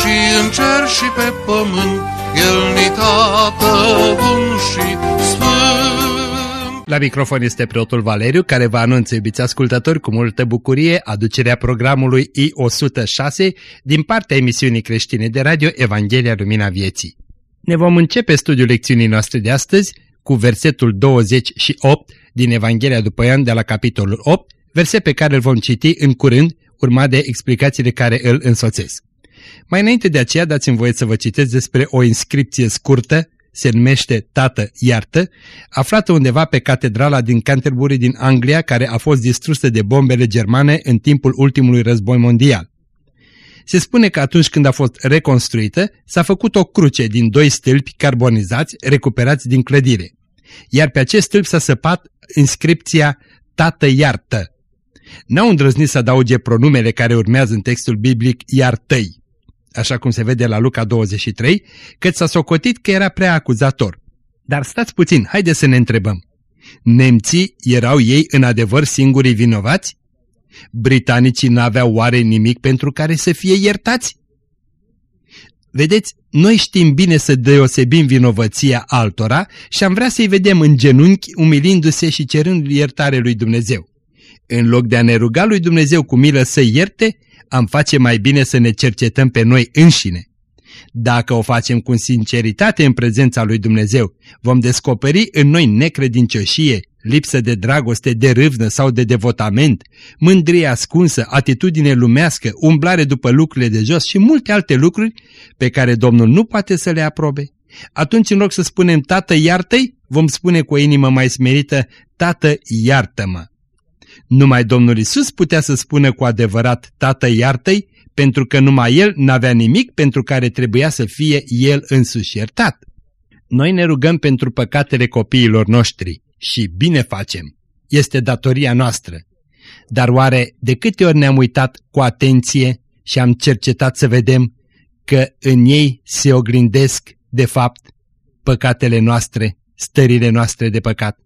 și în cer și pe pământ, El ni tată bun și sfânt. La microfon este preotul Valeriu, care vă anunță, iubiți ascultători, cu multă bucurie, aducerea programului I-106 din partea emisiunii creștine de radio Evanghelia Lumina Vieții. Ne vom începe studiul lecțiunii noastre de astăzi cu versetul 28 din Evanghelia după Ioan de la capitolul 8, verset pe care îl vom citi în curând, urmat de explicațiile care îl însoțesc. Mai înainte de aceea dați-mi voie să vă citesc despre o inscripție scurtă, se numește Tată iartă, aflată undeva pe catedrala din Canterbury din Anglia, care a fost distrusă de bombele germane în timpul ultimului război mondial. Se spune că atunci când a fost reconstruită, s-a făcut o cruce din doi stâlpi carbonizați recuperați din clădire. Iar pe acest stâlp s-a săpat inscripția Tată iartă. N-au îndrăznit să adauge pronumele care urmează în textul biblic iartăi așa cum se vede la Luca 23, cât s-a socotit că era prea acuzator. Dar stați puțin, haideți să ne întrebăm. Nemții erau ei în adevăr singurii vinovați? Britanicii n-aveau oare nimic pentru care să fie iertați? Vedeți, noi știm bine să deosebim vinovăția altora și am vrea să-i vedem în genunchi umilindu-se și cerând iertare lui Dumnezeu. În loc de a ne ruga lui Dumnezeu cu milă să ierte, am face mai bine să ne cercetăm pe noi înșine. Dacă o facem cu sinceritate în prezența lui Dumnezeu, vom descoperi în noi necredincioșie, lipsă de dragoste, de râvnă sau de devotament, mândrie ascunsă, atitudine lumească, umblare după lucrurile de jos și multe alte lucruri pe care Domnul nu poate să le aprobe. Atunci, în loc să spunem, Tată, iartă-i, vom spune cu o inimă mai smerită, Tată, iartă-mă. Numai Domnul Isus putea să spună cu adevărat, Tată iartă-i, pentru că numai El n-avea nimic pentru care trebuia să fie El însuși iertat. Noi ne rugăm pentru păcatele copiilor noștri și bine facem. Este datoria noastră. Dar oare de câte ori ne-am uitat cu atenție și am cercetat să vedem că în ei se oglindesc, de fapt, păcatele noastre, stările noastre de păcat?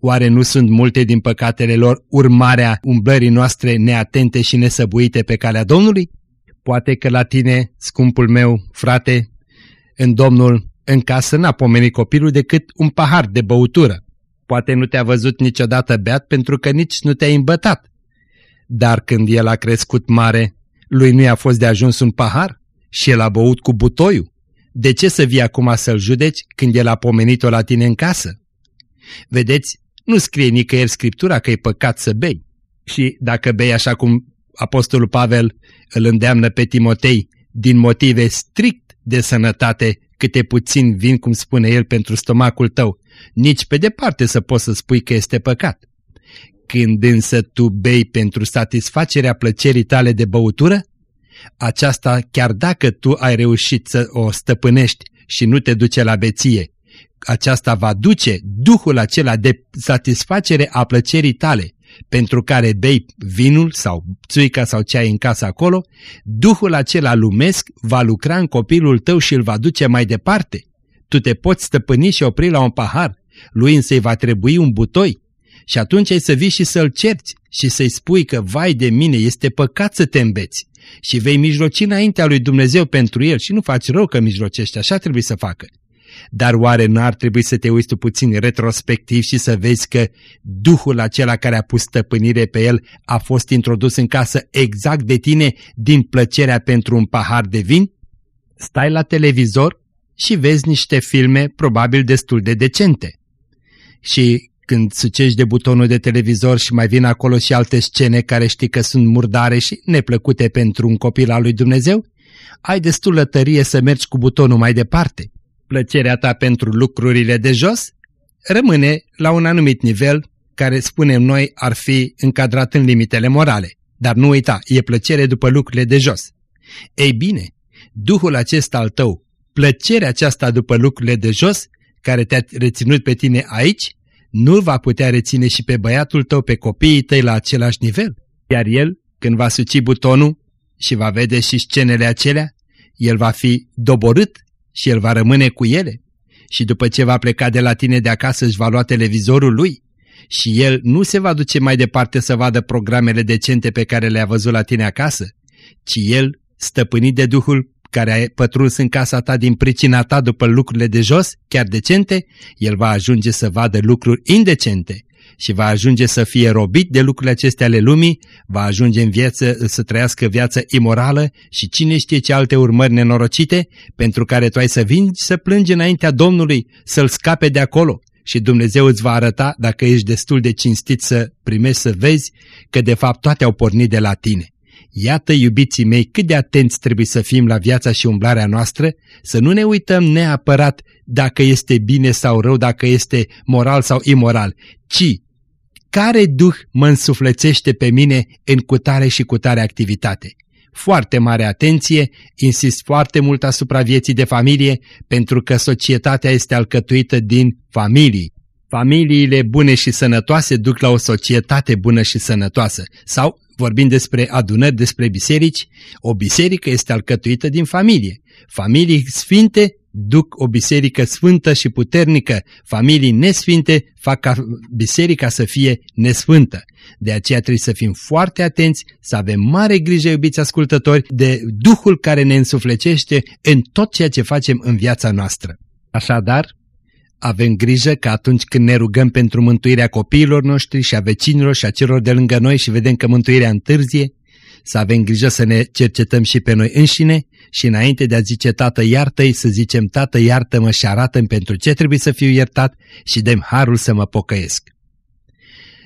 Oare nu sunt multe din păcatele lor urmarea umblării noastre neatente și nesăbuite pe calea Domnului? Poate că la tine, scumpul meu, frate, în Domnul, în casă n-a pomenit copilul decât un pahar de băutură. Poate nu te-a văzut niciodată beat pentru că nici nu te-ai îmbătat. Dar când el a crescut mare, lui nu i-a fost de ajuns un pahar și el a băut cu butoiul. De ce să vii acum să-l judeci când el a pomenit-o la tine în casă? Vedeți, nu scrie nicăieri Scriptura că e păcat să bei. Și dacă bei așa cum Apostolul Pavel îl îndeamnă pe Timotei, din motive strict de sănătate, câte puțin vin, cum spune el, pentru stomacul tău, nici pe departe să poți să spui că este păcat. Când însă tu bei pentru satisfacerea plăcerii tale de băutură, aceasta chiar dacă tu ai reușit să o stăpânești și nu te duce la beție, aceasta va duce duhul acela de satisfacere a plăcerii tale, pentru care bei vinul sau țuica sau ce ai în casă acolo, duhul acela lumesc va lucra în copilul tău și îl va duce mai departe. Tu te poți stăpâni și opri la un pahar, lui însă îi va trebui un butoi. Și atunci ai să vii și să-l cerți și să-i spui că, vai de mine, este păcat să te îmbeți. Și vei mijloci înaintea lui Dumnezeu pentru el și nu faci rău că mijlocești, așa trebuie să facă. Dar oare nu ar trebui să te uiți tu puțin retrospectiv și să vezi că Duhul acela care a pus stăpânire pe el a fost introdus în casă exact de tine din plăcerea pentru un pahar de vin? Stai la televizor și vezi niște filme probabil destul de decente. Și când sucești de butonul de televizor și mai vin acolo și alte scene care știi că sunt murdare și neplăcute pentru un copil al lui Dumnezeu, ai destulă tărie să mergi cu butonul mai departe plăcerea ta pentru lucrurile de jos rămâne la un anumit nivel care, spunem noi, ar fi încadrat în limitele morale. Dar nu uita, e plăcere după lucrurile de jos. Ei bine, Duhul acesta al tău, plăcerea aceasta după lucrurile de jos, care te-a reținut pe tine aici, nu va putea reține și pe băiatul tău, pe copiii tăi la același nivel. Iar el, când va suci butonul și va vede și scenele acelea, el va fi doborât și el va rămâne cu ele. Și după ce va pleca de la tine de acasă își va lua televizorul lui și el nu se va duce mai departe să vadă programele decente pe care le-a văzut la tine acasă, ci el, stăpânit de Duhul care a pătruns în casa ta din pricina ta după lucrurile de jos, chiar decente, el va ajunge să vadă lucruri indecente și va ajunge să fie robit de lucrurile acestea ale lumii, va ajunge în viață să trăiască viață imorală și cine știe ce alte urmări nenorocite pentru care tu ai să vin să plângi înaintea Domnului, să-l scape de acolo și Dumnezeu îți va arăta dacă ești destul de cinstit să primești să vezi că de fapt toate au pornit de la tine. Iată, iubiții mei, cât de atenți trebuie să fim la viața și umblarea noastră, să nu ne uităm neapărat dacă este bine sau rău, dacă este moral sau imoral, ci care duh mă însuflețește pe mine în cutare și cutare activitate. Foarte mare atenție, insist foarte mult asupra vieții de familie, pentru că societatea este alcătuită din familii. Familiile bune și sănătoase duc la o societate bună și sănătoasă. Sau, vorbind despre adunări, despre biserici, o biserică este alcătuită din familie. Familii sfinte duc o biserică sfântă și puternică. Familii nesfinte fac ca biserica să fie nesfântă. De aceea trebuie să fim foarte atenți, să avem mare grijă, iubiți ascultători, de Duhul care ne însuflecește în tot ceea ce facem în viața noastră. Așadar, avem grijă că atunci când ne rugăm pentru mântuirea copiilor noștri și a vecinilor și a celor de lângă noi și vedem că mântuirea întârzie, să avem grijă să ne cercetăm și pe noi înșine și înainte de a zice Tată iartă-i, să zicem Tată iartă-mă și arată pentru ce trebuie să fiu iertat și dăm harul să mă pocăiesc.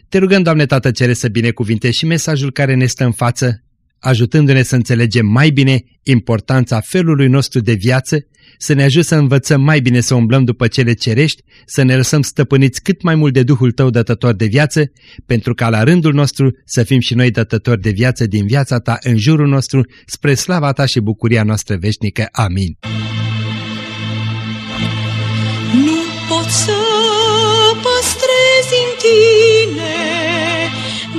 Te rugăm, Doamne Tată Cere, să binecuvintești și mesajul care ne stă în față, ajutându-ne să înțelegem mai bine importanța felului nostru de viață să ne ajute să învățăm mai bine să umblăm după cele cerești, să ne lăsăm stăpâniți cât mai mult de Duhul Tău dătător de viață, pentru ca la rândul nostru să fim și noi dătători de viață din viața Ta în jurul nostru, spre slava Ta și bucuria noastră veșnică. Amin. Nu pot să păstrezi în tine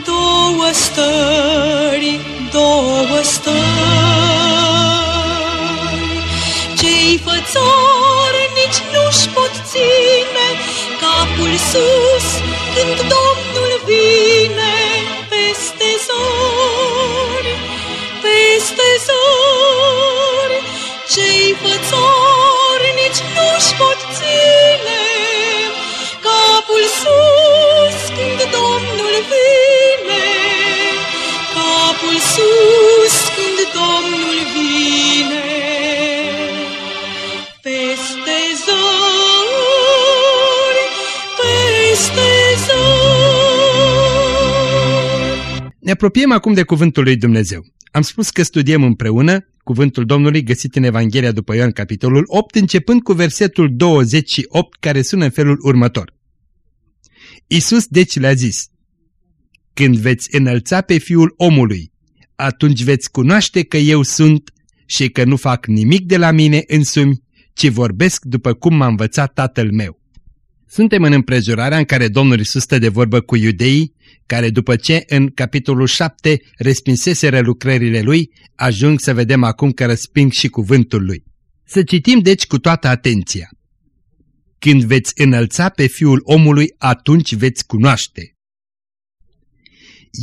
două stări, două stări cei fățari nici nu-și pot ține capul sus când Domnul vine peste zori, peste zori. Cei fățari nici nu-și pot ține Ne apropiem acum de Cuvântul lui Dumnezeu. Am spus că studiem împreună Cuvântul Domnului găsit în Evanghelia după Ioan, capitolul 8, începând cu versetul 28, care sună în felul următor. Isus deci le-a zis, Când veți înălța pe Fiul omului, atunci veți cunoaște că eu sunt și că nu fac nimic de la mine însumi, ci vorbesc după cum m-a învățat Tatăl meu. Suntem în împrejurarea în care Domnul Isus stă de vorbă cu iudeii, care după ce în capitolul 7 respinseseră lucrările lui, ajung să vedem acum că răsping și cuvântul lui. Să citim deci cu toată atenția. Când veți înălța pe Fiul omului, atunci veți cunoaște.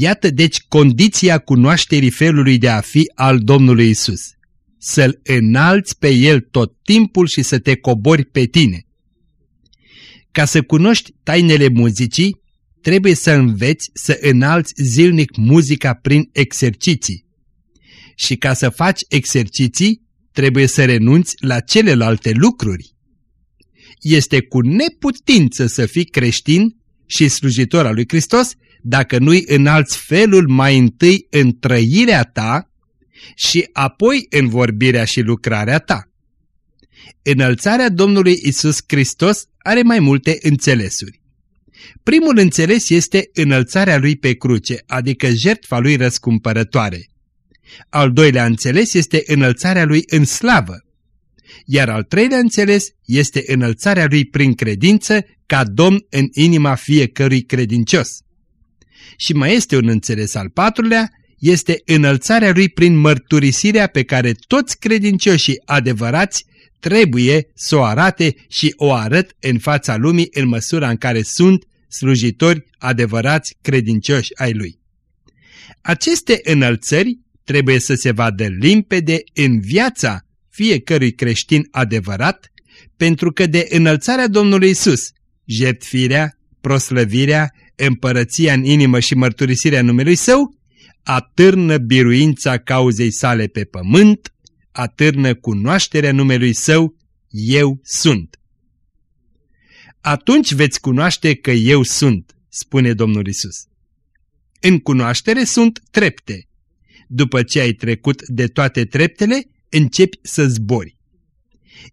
Iată deci condiția cunoașterii felului de a fi al Domnului Isus. Să-L înalți pe El tot timpul și să te cobori pe tine. Ca să cunoști tainele muzicii, trebuie să înveți să înalți zilnic muzica prin exerciții. Și ca să faci exerciții, trebuie să renunți la celelalte lucruri. Este cu neputință să fii creștin și slujitor al lui Hristos dacă nu-i înalți felul mai întâi în trăirea ta și apoi în vorbirea și lucrarea ta. Înălțarea Domnului Isus Hristos are mai multe înțelesuri. Primul înțeles este înălțarea lui pe cruce, adică jertfa lui răscumpărătoare. Al doilea înțeles este înălțarea lui în slavă. Iar al treilea înțeles este înălțarea lui prin credință ca domn în inima fiecărui credincios. Și mai este un înțeles al patrulea, este înălțarea lui prin mărturisirea pe care toți credincioșii adevărați trebuie să o arate și o arăt în fața lumii în măsura în care sunt slujitori adevărați credincioși ai lui. Aceste înălțări trebuie să se vadă limpede în viața fiecărui creștin adevărat, pentru că de înălțarea Domnului Isus, jertfirea, proslăvirea, împărăția în inimă și mărturisirea numelui Său, atârnă biruința cauzei sale pe pământ, atârnă cunoașterea numelui Său, Eu sunt. Atunci veți cunoaște că Eu sunt, spune Domnul Isus. În cunoaștere sunt trepte. După ce ai trecut de toate treptele, începi să zbori.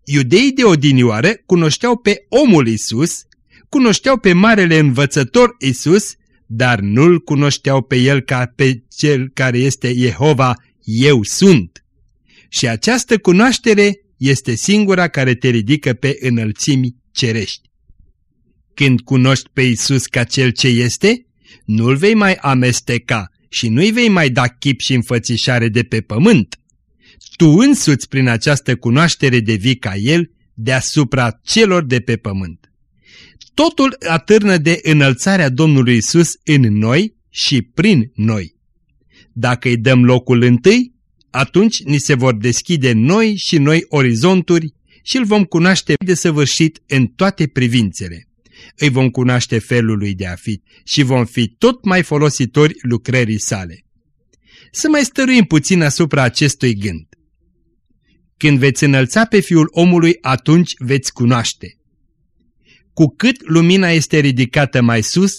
Iudeii de odinioară cunoșteau pe omul Isus, cunoșteau pe marele învățător Isus, dar nu-l cunoșteau pe el ca pe cel care este Jehova, eu sunt. Și această cunoaștere este singura care te ridică pe înălțimi cerești. Când cunoști pe Isus ca cel ce este, nu-l vei mai amesteca și nu-i vei mai da chip și înfățișare de pe pământ. Tu însuți prin această cunoaștere devii ca El deasupra celor de pe pământ. Totul atârnă de înălțarea Domnului Isus în noi și prin noi. Dacă îi dăm locul întâi, atunci ni se vor deschide noi și noi orizonturi și îl vom cunoaște de săvârșit în toate privințele îi vom cunoaște felul lui de a fi și vom fi tot mai folositori lucrării sale. Să mai stăruim puțin asupra acestui gând. Când veți înălța pe Fiul omului, atunci veți cunoaște. Cu cât lumina este ridicată mai sus,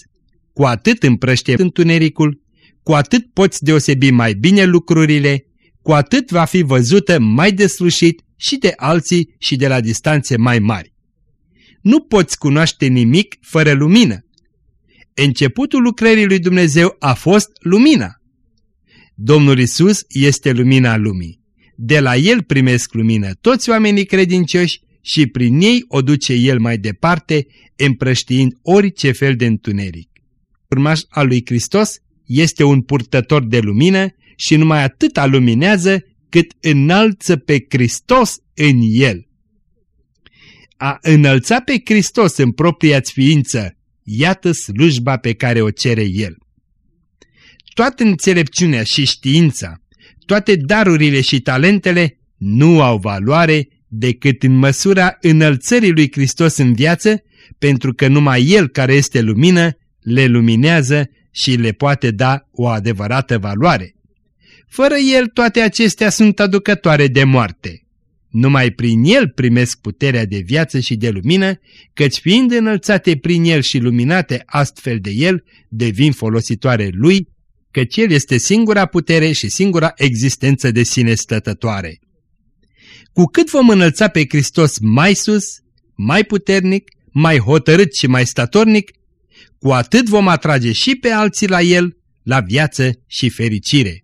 cu atât împrăște întunericul, cu atât poți deosebi mai bine lucrurile, cu atât va fi văzută mai deslușit și de alții și de la distanțe mai mari nu poți cunoaște nimic fără lumină. Începutul lucrării lui Dumnezeu a fost lumina. Domnul Isus este lumina lumii. De la El primesc lumină toți oamenii credincioși și prin ei o duce El mai departe, împrăștiind orice fel de întuneric. Urmaș al lui Hristos este un purtător de lumină și numai atât luminează cât înalță pe Hristos în el a înălța pe Hristos în propria ființă, iată slujba pe care o cere El. Toată înțelepciunea și știința, toate darurile și talentele nu au valoare decât în măsura înălțării lui Hristos în viață, pentru că numai El care este lumină le luminează și le poate da o adevărată valoare. Fără El toate acestea sunt aducătoare de moarte. Numai prin el primesc puterea de viață și de lumină, căci fiind înălțate prin el și luminate astfel de el, devin folositoare lui, căci el este singura putere și singura existență de sine stătătoare. Cu cât vom înălța pe Hristos mai sus, mai puternic, mai hotărât și mai statornic, cu atât vom atrage și pe alții la el, la viață și fericire.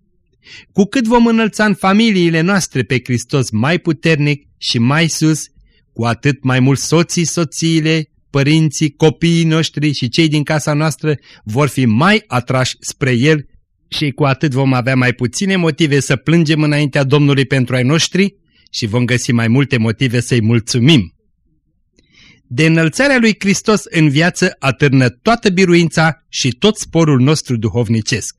Cu cât vom înălța în familiile noastre pe Hristos mai puternic și mai sus, cu atât mai mult soții, soțiile, părinții, copiii noștri și cei din casa noastră vor fi mai atrași spre El și cu atât vom avea mai puține motive să plângem înaintea Domnului pentru ai noștri și vom găsi mai multe motive să-i mulțumim. De înălțarea lui Hristos în viață atârnă toată biruința și tot sporul nostru duhovnicesc.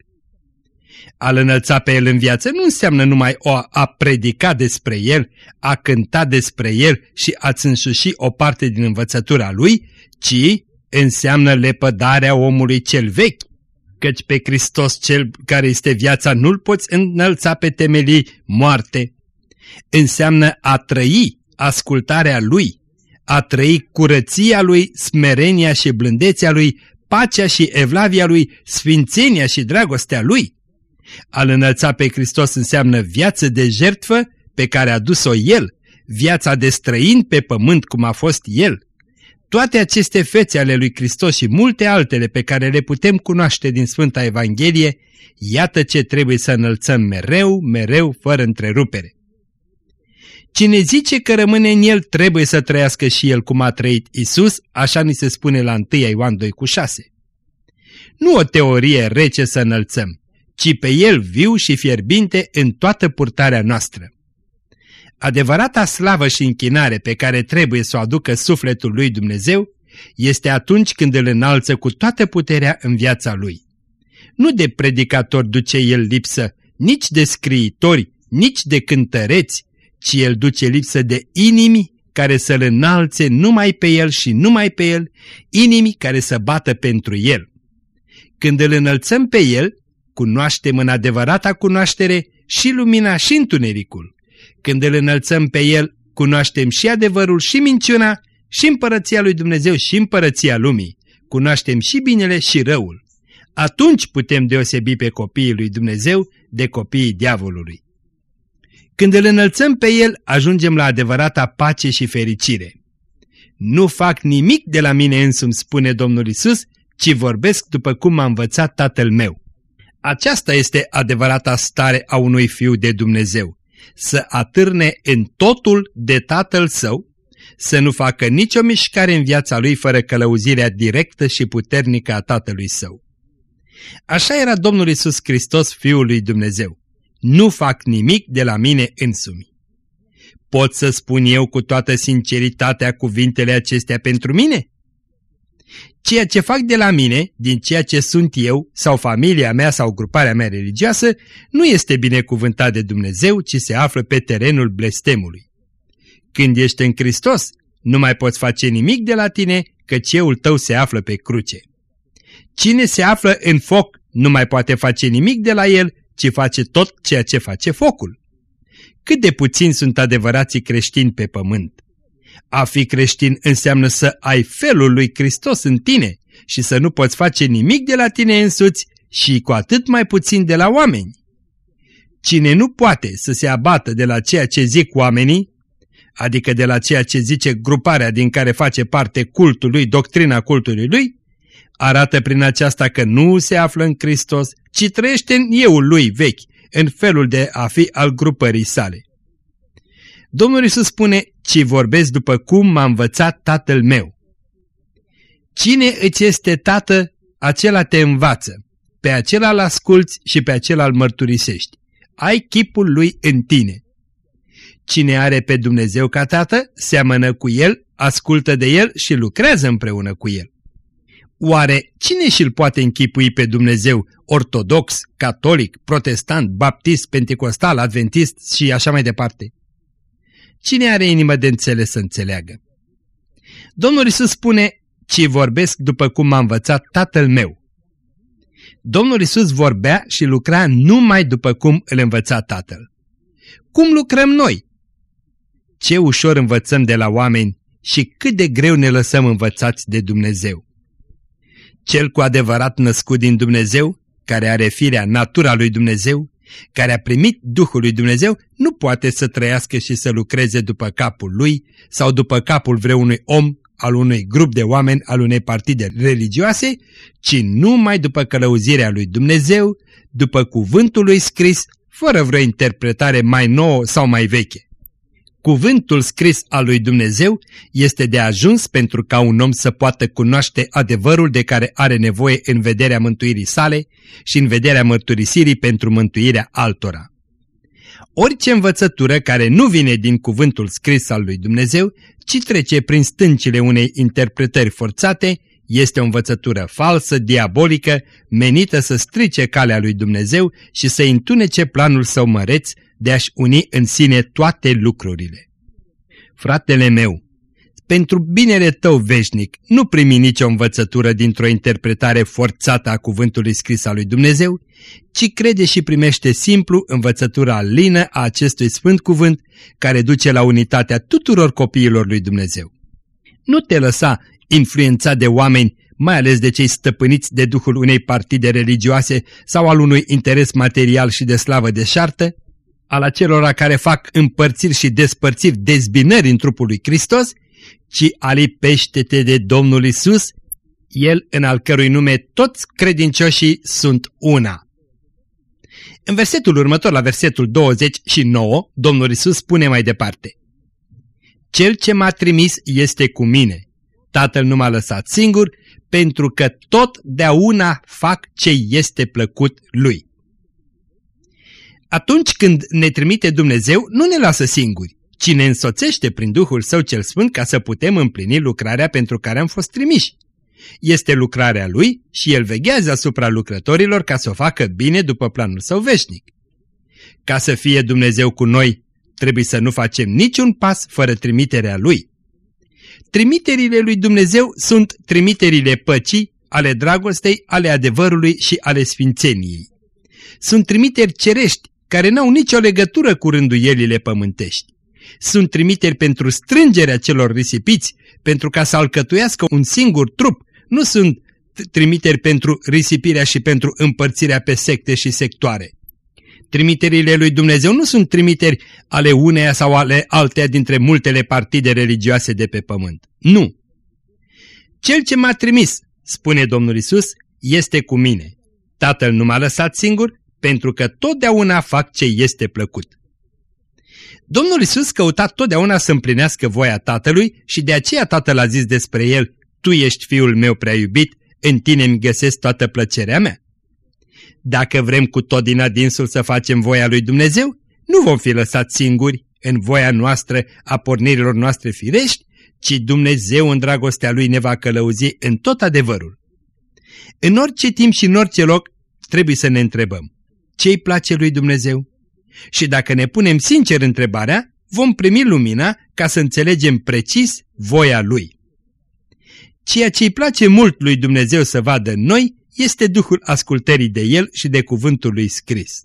A-L înălța pe El în viață nu înseamnă numai o a predica despre El, a cânta despre El și a-ți însuși o parte din învățătura Lui, ci înseamnă lepădarea omului cel vechi, căci pe Hristos cel care este viața nu-L poți înălța pe temelii moarte. Înseamnă a trăi ascultarea Lui, a trăi curăția Lui, smerenia și blândețea Lui, pacea și evlavia Lui, sfințenia și dragostea Lui. A-L înălța pe Hristos înseamnă viață de jertfă pe care a dus-o El, viața de străin pe pământ cum a fost El. Toate aceste fețe ale lui Hristos și multe altele pe care le putem cunoaște din Sfânta Evanghelie, iată ce trebuie să înălțăm mereu, mereu, fără întrerupere. Cine zice că rămâne în el trebuie să trăiască și el cum a trăit Isus, așa ni se spune la 1 Ioan 2 cu 6. Nu o teorie rece să înălțăm, ci pe el viu și fierbinte în toată purtarea noastră. Adevărata slavă și închinare pe care trebuie să o aducă sufletul lui Dumnezeu este atunci când îl înalță cu toată puterea în viața lui. Nu de predicator duce el lipsă, nici de scriitori, nici de cântăreți, ci el duce lipsă de inimi care să-l înalțe numai pe el și numai pe el, inimi care să bată pentru el. Când îl înălțăm pe el, cunoaștem în adevărata cunoaștere și lumina și întunericul. Când îl înălțăm pe el, cunoaștem și adevărul și minciuna, și împărăția lui Dumnezeu și împărăția lumii. Cunoaștem și binele și răul. Atunci putem deosebi pe copiii lui Dumnezeu de copiii diavolului. Când îl înălțăm pe el, ajungem la adevărata pace și fericire. Nu fac nimic de la mine însumi, spune Domnul Isus, ci vorbesc după cum m-a învățat Tatăl meu. Aceasta este adevărata stare a unui fiu de Dumnezeu, să atârne în totul de Tatăl său, să nu facă nicio mișcare în viața lui fără călăuzirea directă și puternică a Tatălui său. Așa era Domnul Isus Hristos, Fiul lui Dumnezeu nu fac nimic de la mine însumi. Pot să spun eu cu toată sinceritatea cuvintele acestea pentru mine? Ceea ce fac de la mine, din ceea ce sunt eu, sau familia mea sau gruparea mea religioasă, nu este binecuvântat de Dumnezeu, ci se află pe terenul blestemului. Când ești în Hristos, nu mai poți face nimic de la tine, că ceul tău se află pe cruce. Cine se află în foc nu mai poate face nimic de la el, ci face tot ceea ce face focul. Cât de puțini sunt adevărații creștini pe pământ. A fi creștin înseamnă să ai felul lui Hristos în tine și să nu poți face nimic de la tine însuți și cu atât mai puțin de la oameni. Cine nu poate să se abată de la ceea ce zic oamenii, adică de la ceea ce zice gruparea din care face parte cultul lui, doctrina cultului lui, arată prin aceasta că nu se află în Hristos, ci trăiește în euul lui vechi, în felul de a fi al grupării sale. Domnul Iisus spune, ci vorbesc după cum m-a învățat tatăl meu. Cine îți este tată, acela te învață, pe acela îl asculți și pe acela îl mărturisești. Ai chipul lui în tine. Cine are pe Dumnezeu ca tată, seamănă cu el, ascultă de el și lucrează împreună cu el. Oare cine și-l poate închipui pe Dumnezeu ortodox, catolic, protestant, baptist, pentecostal, adventist și așa mai departe? Cine are inimă de înțeles să înțeleagă? Domnul Iisus spune, ci vorbesc după cum m-a învățat tatăl meu. Domnul Iisus vorbea și lucra numai după cum îl învăța tatăl. Cum lucrăm noi? Ce ușor învățăm de la oameni și cât de greu ne lăsăm învățați de Dumnezeu. Cel cu adevărat născut din Dumnezeu, care are firea, natura lui Dumnezeu, care a primit Duhul lui Dumnezeu, nu poate să trăiască și să lucreze după capul lui sau după capul vreunui om, al unui grup de oameni, al unei partide religioase, ci numai după călăuzirea lui Dumnezeu, după cuvântul lui scris, fără vreo interpretare mai nouă sau mai veche. Cuvântul scris al lui Dumnezeu este de ajuns pentru ca un om să poată cunoaște adevărul de care are nevoie în vederea mântuirii sale și în vederea mărturisirii pentru mântuirea altora. Orice învățătură care nu vine din cuvântul scris al lui Dumnezeu, ci trece prin stâncile unei interpretări forțate, este o învățătură falsă, diabolică, menită să strice calea lui Dumnezeu și să întunece planul său măreț de a-și uni în sine toate lucrurile. Fratele meu, pentru binele tău veșnic, nu primi nicio învățătură dintr-o interpretare forțată a cuvântului scris al lui Dumnezeu, ci crede și primește simplu învățătura lină a acestui sfânt cuvânt care duce la unitatea tuturor copiilor lui Dumnezeu. Nu te lăsa influențat de oameni, mai ales de cei stăpâniți de duhul unei partide religioase sau al unui interes material și de slavă deșartă, al acelora care fac împărțiri și despărțiri, dezbinări în trupul lui Hristos, ci alipește-te de Domnul Isus, El în al cărui nume toți credincioșii sunt una. În versetul următor, la versetul 29, Domnul Isus spune mai departe, Cel ce m-a trimis este cu mine. Tatăl nu m-a lăsat singur, pentru că totdeauna fac ce este plăcut lui. Atunci când ne trimite Dumnezeu, nu ne lasă singuri, ci ne însoțește prin Duhul Său cel Sfânt ca să putem împlini lucrarea pentru care am fost trimiși. Este lucrarea Lui și El veghează asupra lucrătorilor ca să o facă bine după planul Său veșnic. Ca să fie Dumnezeu cu noi, trebuie să nu facem niciun pas fără trimiterea Lui. Trimiterile lui Dumnezeu sunt trimiterile păcii, ale dragostei, ale adevărului și ale sfințeniei. Sunt trimiteri cerești care n-au nicio legătură cu rânduielile pământești. Sunt trimiteri pentru strângerea celor risipiți, pentru ca să alcătuiască un singur trup. Nu sunt trimiteri pentru risipirea și pentru împărțirea pe secte și sectoare. Trimiterile lui Dumnezeu nu sunt trimiteri ale uneia sau ale alteia dintre multele partide religioase de pe pământ. Nu! Cel ce m-a trimis, spune Domnul Isus, este cu mine. Tatăl nu m-a lăsat singur, pentru că totdeauna fac ce este plăcut. Domnul Isus căuta totdeauna să împlinească voia Tatălui și de aceea Tatăl a zis despre el, Tu ești Fiul meu prea iubit, în tine îmi găsesc toată plăcerea mea. Dacă vrem cu tot din adinsul să facem voia lui Dumnezeu, nu vom fi lăsați singuri în voia noastră a pornirilor noastre firești, ci Dumnezeu în dragostea Lui ne va călăuzi în tot adevărul. În orice timp și în orice loc trebuie să ne întrebăm, ce-i place lui Dumnezeu? Și dacă ne punem sincer întrebarea, vom primi lumina ca să înțelegem precis voia Lui. Ceea ce îi place mult lui Dumnezeu să vadă în noi este Duhul ascultării de El și de cuvântul lui scris.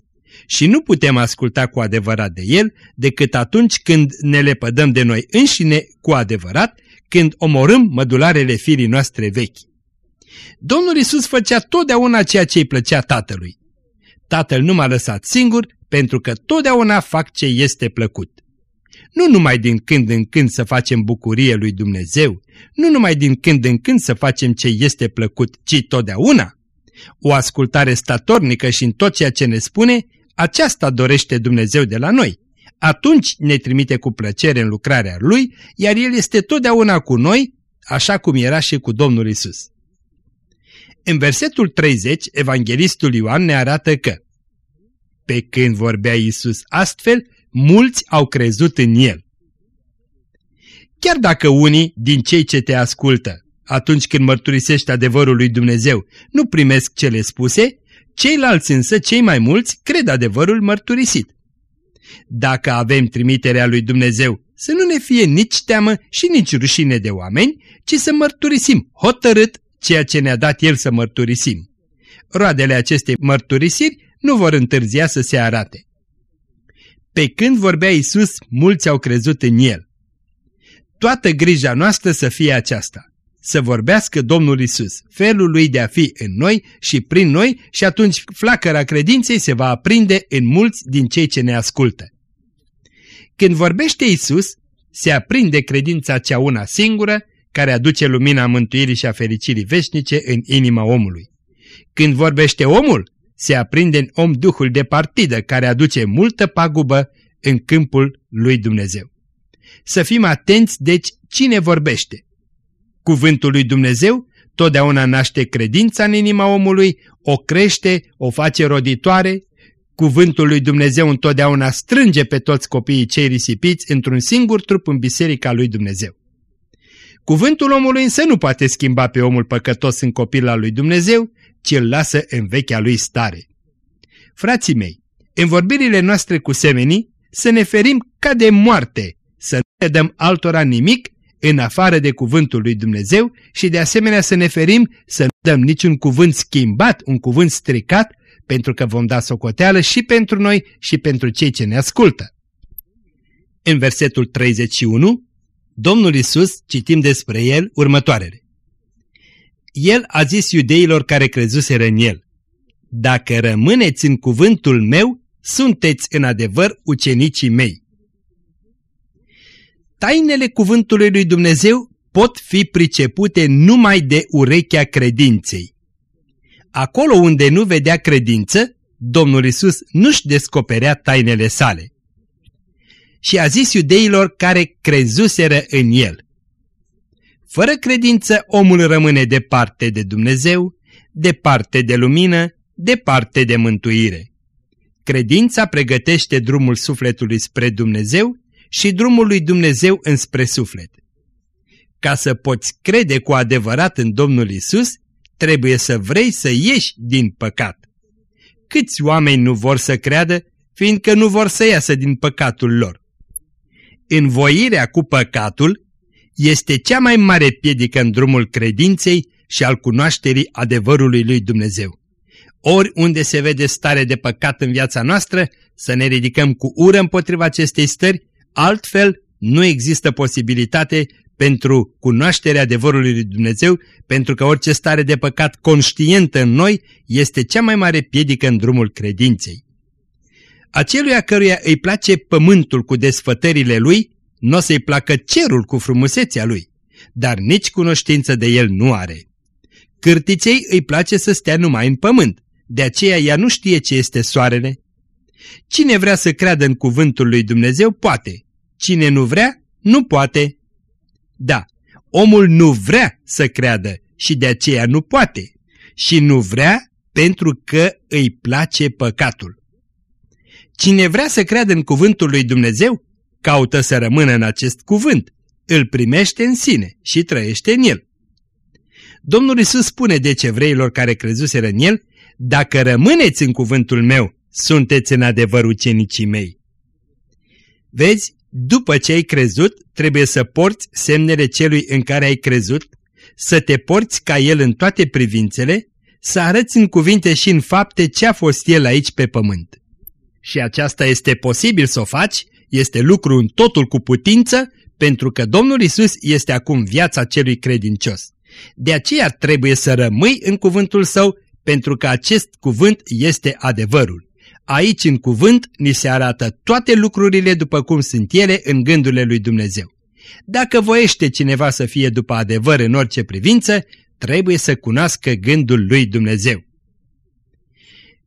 Și nu putem asculta cu adevărat de El decât atunci când ne lepădăm de noi înșine cu adevărat, când omorâm mădularele firii noastre vechi. Domnul Isus făcea totdeauna ceea ce îi plăcea Tatălui. Tatăl nu m-a lăsat singur pentru că totdeauna fac ce este plăcut. Nu numai din când în când să facem bucurie lui Dumnezeu, nu numai din când în când să facem ce este plăcut, ci totdeauna. O ascultare statornică și în tot ceea ce ne spune, aceasta dorește Dumnezeu de la noi. Atunci ne trimite cu plăcere în lucrarea Lui, iar El este totdeauna cu noi, așa cum era și cu Domnul Isus. În versetul 30, evanghelistul Ioan ne arată că Pe când vorbea Isus astfel, mulți au crezut în El. Chiar dacă unii din cei ce te ascultă, atunci când mărturisești adevărul lui Dumnezeu, nu primesc cele spuse, ceilalți însă, cei mai mulți, cred adevărul mărturisit. Dacă avem trimiterea lui Dumnezeu, să nu ne fie nici teamă și nici rușine de oameni, ci să mărturisim hotărât ceea ce ne-a dat El să mărturisim. Roadele acestei mărturisiri nu vor întârzia să se arate. Pe când vorbea Isus, mulți au crezut în El. Toată grija noastră să fie aceasta, să vorbească Domnul Isus, felul lui de a fi în noi și prin noi și atunci flacăra credinței se va aprinde în mulți din cei ce ne ascultă. Când vorbește Isus, se aprinde credința cea una singură, care aduce lumina mântuirii și a fericirii veșnice în inima omului. Când vorbește omul, se aprinde în om duhul de partidă care aduce multă pagubă în câmpul lui Dumnezeu. Să fim atenți, deci, cine vorbește. Cuvântul lui Dumnezeu totdeauna naște credința în inima omului, o crește, o face roditoare. Cuvântul lui Dumnezeu întotdeauna strânge pe toți copiii cei risipiți într-un singur trup în biserica lui Dumnezeu. Cuvântul omului însă nu poate schimba pe omul păcătos în copil al lui Dumnezeu, ci îl lasă în vechea lui stare. Frații mei, în vorbirile noastre cu semenii, să ne ferim ca de moarte, să nu ne dăm altora nimic în afară de cuvântul lui Dumnezeu și de asemenea să ne ferim să nu dăm niciun cuvânt schimbat, un cuvânt stricat, pentru că vom da socoteală și pentru noi și pentru cei ce ne ascultă. În versetul 31, Domnul Isus, citim despre el următoarele. El a zis iudeilor care crezuseră în el, Dacă rămâneți în cuvântul meu, sunteți în adevăr ucenicii mei. Tainele cuvântului lui Dumnezeu pot fi pricepute numai de urechea credinței. Acolo unde nu vedea credință, Domnul Isus nu-și descoperea tainele sale. Și a zis iudeilor care crezuseră în el. Fără credință omul rămâne departe de Dumnezeu, departe de lumină, departe de mântuire. Credința pregătește drumul sufletului spre Dumnezeu și drumul lui Dumnezeu înspre suflet. Ca să poți crede cu adevărat în Domnul Isus, trebuie să vrei să ieși din păcat. Câți oameni nu vor să creadă, fiindcă nu vor să iasă din păcatul lor? Învoirea cu păcatul este cea mai mare piedică în drumul credinței și al cunoașterii adevărului lui Dumnezeu. Ori unde se vede stare de păcat în viața noastră, să ne ridicăm cu ură împotriva acestei stări, altfel nu există posibilitate pentru cunoașterea adevărului lui Dumnezeu, pentru că orice stare de păcat conștientă în noi este cea mai mare piedică în drumul credinței. Aceluia căruia îi place pământul cu desfătările lui, nu o să-i placă cerul cu frumusețea lui, dar nici cunoștință de el nu are. Cârtiței îi place să stea numai în pământ, de aceea ea nu știe ce este soarele. Cine vrea să creadă în cuvântul lui Dumnezeu poate, cine nu vrea, nu poate. Da, omul nu vrea să creadă și de aceea nu poate. Și nu vrea pentru că îi place păcatul. Cine vrea să creadă în cuvântul lui Dumnezeu, caută să rămână în acest cuvânt, îl primește în sine și trăiește în el. Domnul Isus spune de evreilor care crezuseră în el, dacă rămâneți în cuvântul meu, sunteți în adevăr ucenicii mei. Vezi, după ce ai crezut, trebuie să porți semnele celui în care ai crezut, să te porți ca el în toate privințele, să arăți în cuvinte și în fapte ce a fost el aici pe pământ. Și aceasta este posibil să o faci, este lucru în totul cu putință, pentru că Domnul Isus este acum viața celui credincios. De aceea trebuie să rămâi în cuvântul său, pentru că acest cuvânt este adevărul. Aici în cuvânt ni se arată toate lucrurile după cum sunt ele în gândurile lui Dumnezeu. Dacă voiește cineva să fie după adevăr în orice privință, trebuie să cunoască gândul lui Dumnezeu.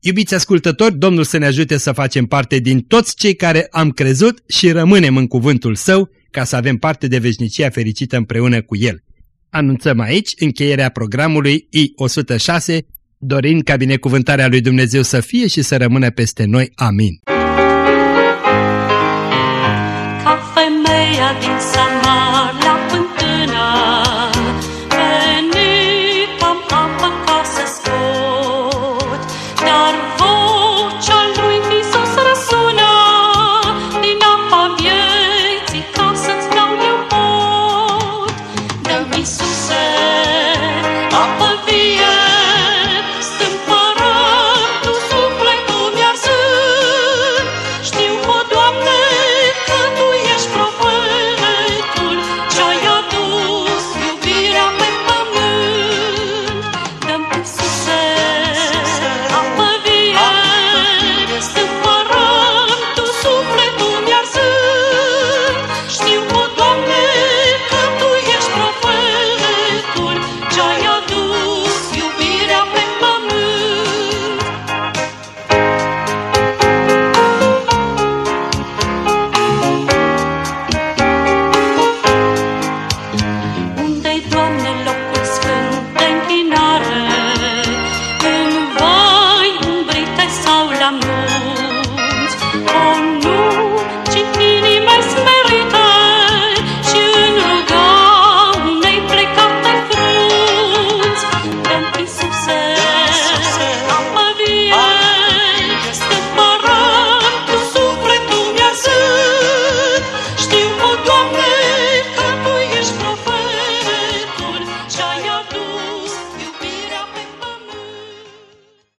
Iubiți ascultători, Domnul să ne ajute să facem parte din toți cei care am crezut și rămânem în cuvântul Său ca să avem parte de veșnicia fericită împreună cu El. Anunțăm aici încheierea programului I-106 dorind ca binecuvântarea lui Dumnezeu să fie și să rămână peste noi. Amin. Ca femeia din Samar